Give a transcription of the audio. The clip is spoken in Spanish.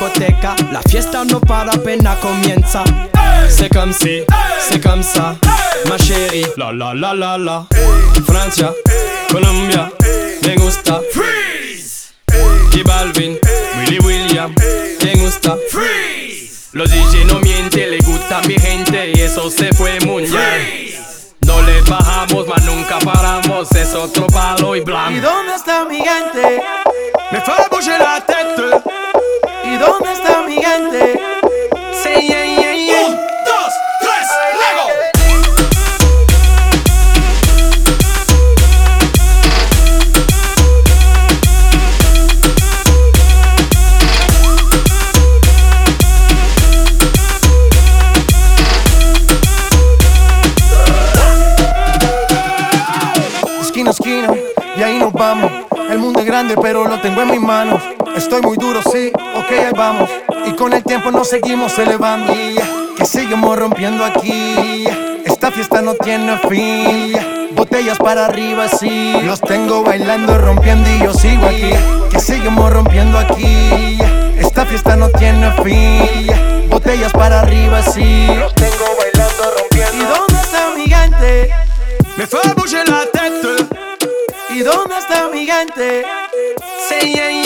La fiesta no para apenas comienza. C'est comme si, c'est comme ça, ma chérie. La la la la la. Francia, Colombia, me gusta. Freeze. Y Balvin, Willy William, me gusta. Freeze. Los DJ no mienten, le gusta mi gente y eso se fue muy bien. No le bajamos, mas nunca paramos, es otro palo y blanco. ¿Y dónde está mi gente? Me fue a grande, pero lo tengo en mis manos. Estoy muy duro, sí, ok, ahí vamos. Y con el tiempo nos seguimos elevando. Que seguimos rompiendo aquí. Esta fiesta no tiene fin. Botellas para arriba, sí. Los tengo bailando, rompiendo y yo sigo aquí. Que seguimos rompiendo aquí. Esta fiesta no tiene fin. Botellas para arriba, sí. Los tengo bailando, rompiendo. Yeah, yeah.